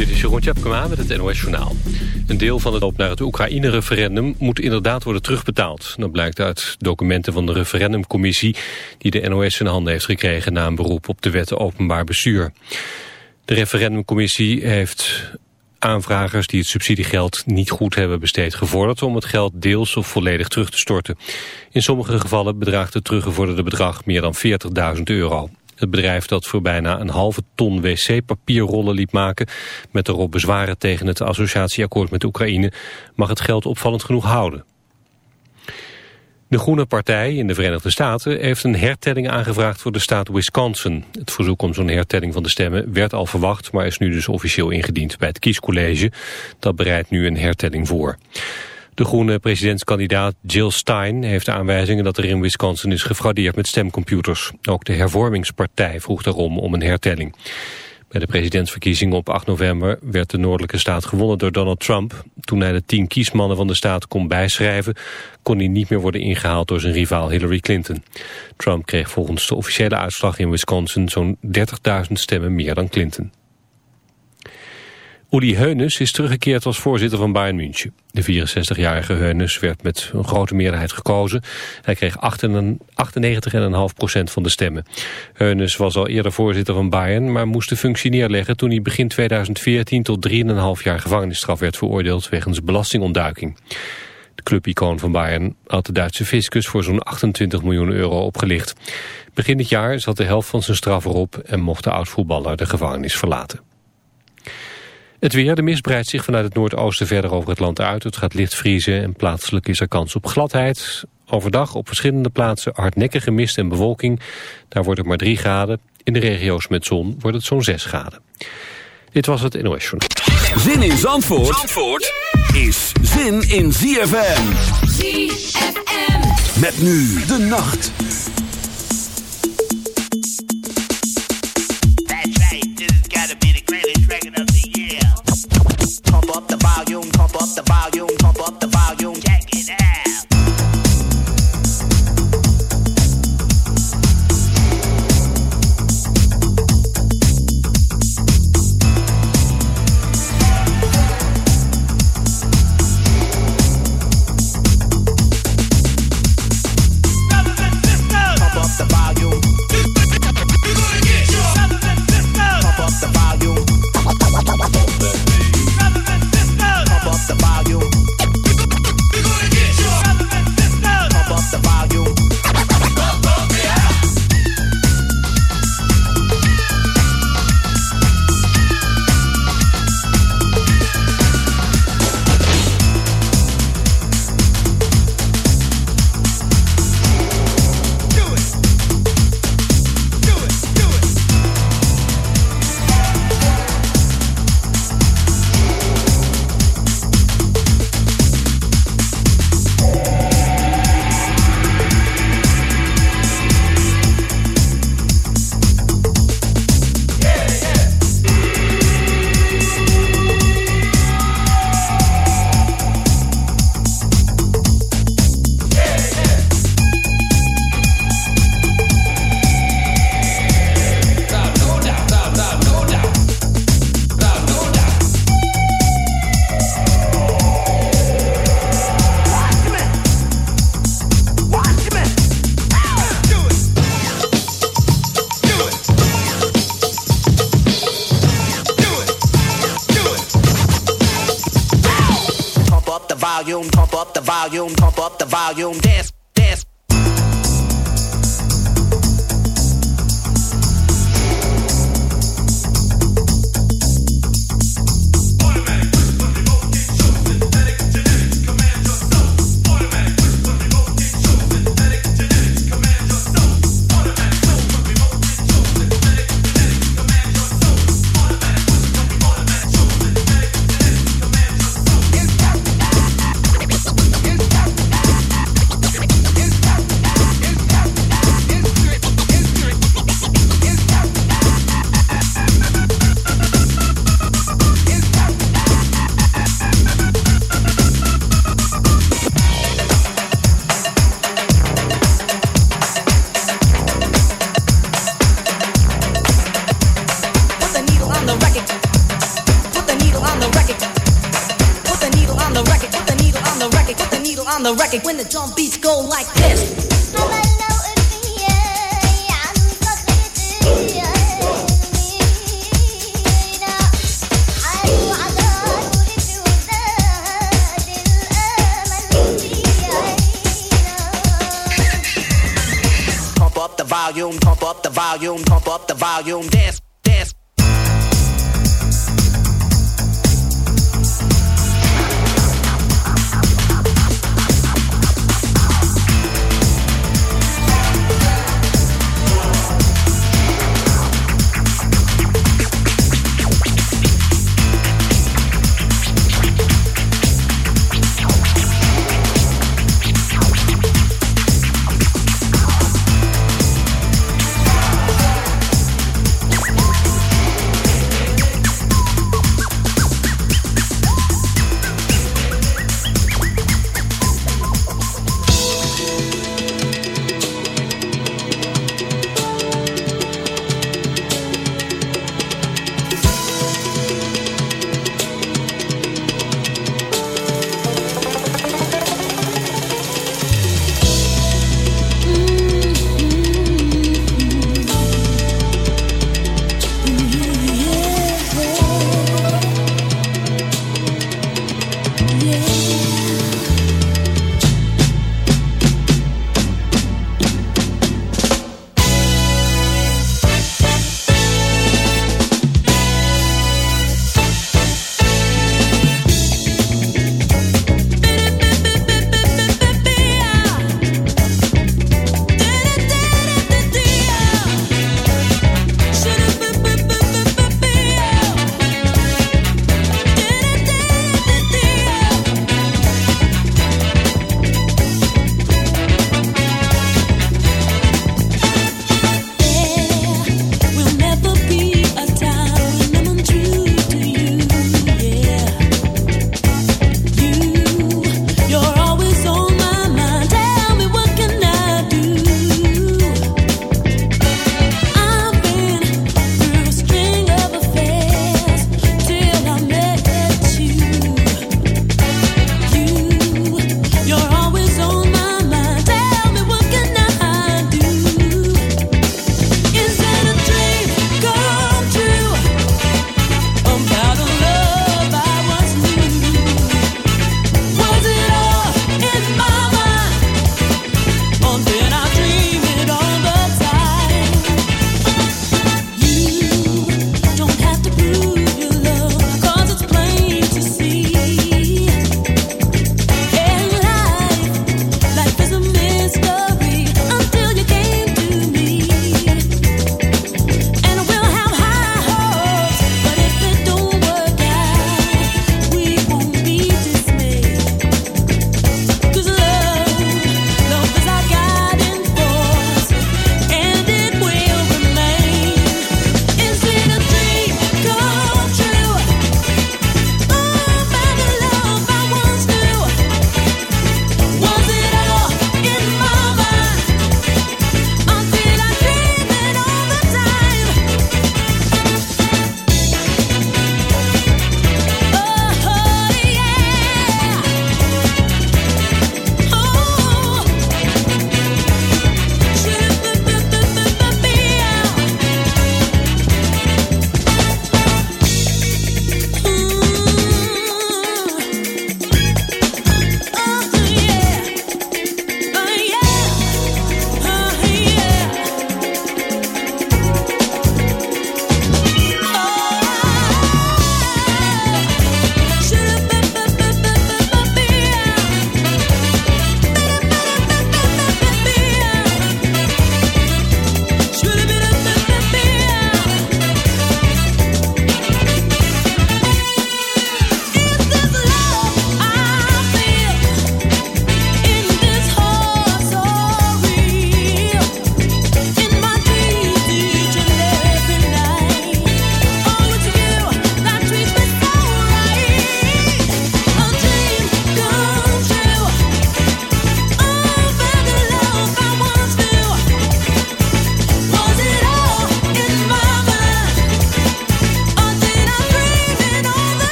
Dit is Jeroen Tjepkema met het NOS Journaal. Een deel van het op naar het Oekraïne-referendum moet inderdaad worden terugbetaald. Dat blijkt uit documenten van de referendumcommissie... die de NOS in handen heeft gekregen na een beroep op de wet openbaar bestuur. De referendumcommissie heeft aanvragers die het subsidiegeld niet goed hebben besteed gevorderd om het geld deels of volledig terug te storten. In sommige gevallen bedraagt het teruggevorderde bedrag meer dan 40.000 euro. Het bedrijf dat voor bijna een halve ton wc-papierrollen liet maken... met erop bezwaren tegen het associatieakkoord met Oekraïne... mag het geld opvallend genoeg houden. De Groene Partij in de Verenigde Staten heeft een hertelling aangevraagd voor de staat Wisconsin. Het verzoek om zo'n hertelling van de stemmen werd al verwacht, maar is nu dus officieel ingediend bij het kiescollege. Dat bereidt nu een hertelling voor. De groene presidentskandidaat Jill Stein heeft aanwijzingen dat er in Wisconsin is gefraudeerd met stemcomputers. Ook de hervormingspartij vroeg daarom om een hertelling. Bij de presidentsverkiezingen op 8 november werd de noordelijke staat gewonnen door Donald Trump. Toen hij de tien kiesmannen van de staat kon bijschrijven, kon hij niet meer worden ingehaald door zijn rivaal Hillary Clinton. Trump kreeg volgens de officiële uitslag in Wisconsin zo'n 30.000 stemmen meer dan Clinton. Uli Heunes is teruggekeerd als voorzitter van Bayern München. De 64-jarige Heunes werd met een grote meerderheid gekozen. Hij kreeg 98,5% van de stemmen. Heunes was al eerder voorzitter van Bayern... maar moest de functie neerleggen toen hij begin 2014 tot 3,5 jaar gevangenisstraf werd veroordeeld... wegens belastingontduiking. De clubicoon van Bayern had de Duitse fiscus voor zo'n 28 miljoen euro opgelicht. Begin dit jaar zat de helft van zijn straf erop... en mocht de oud-voetballer de gevangenis verlaten. Het weer, de mist breidt zich vanuit het noordoosten verder over het land uit. Het gaat licht vriezen en plaatselijk is er kans op gladheid. Overdag op verschillende plaatsen hardnekkige mist en bewolking. Daar wordt het maar 3 graden. In de regio's met zon wordt het zo'n 6 graden. Dit was het NOS Journal. Zin in Zandvoort, Zandvoort is zin in ZFM. ZFM. Met nu de nacht. the volume.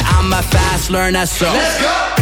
I'm a fast learner, so let's go.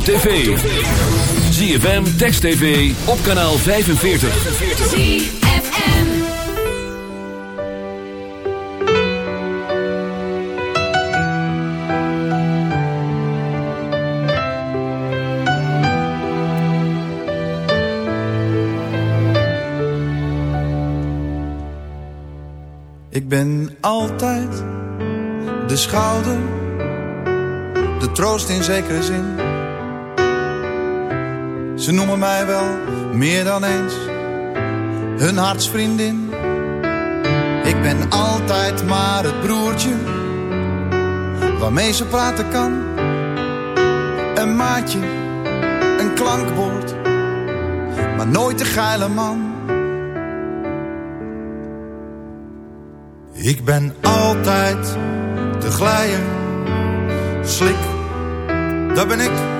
Op tv. ZFM, Text TV, op kanaal 45. ZFM Ik ben altijd de schouder de troost in zekere zin. Ze noemen mij wel meer dan eens hun hartsvriendin. Ik ben altijd maar het broertje waarmee ze praten kan. Een maatje, een klankbord, maar nooit de geile man. Ik ben altijd de glijer, slik dat ben ik.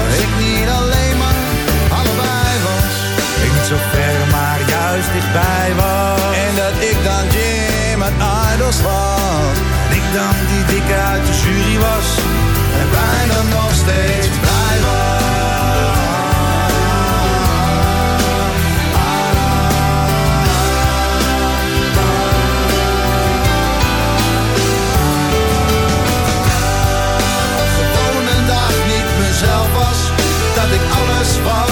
Ik bij was. En dat ik dan Jim uit Idols was. En ik dan die dikke uit de jury was. En bijna nog steeds blij was. was dat ik alles was.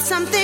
something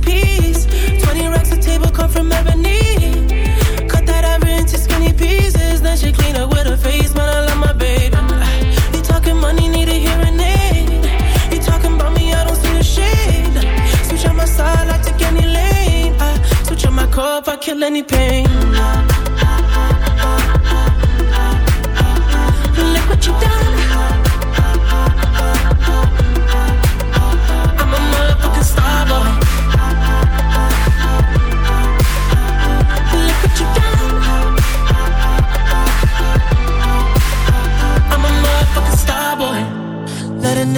masterpiece. 20 racks a table cut from ebony. Cut that into skinny pieces. Then she clean up with her face, I love my baby. You talking money, need a hearing aid. You talking about me, I don't see a. Switch on my side, any lane. Switch on my I kill any pain.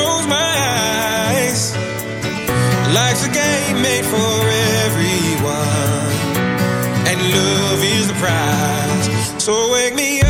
close my eyes. Life's a game made for everyone, and love is the prize. So wake me up.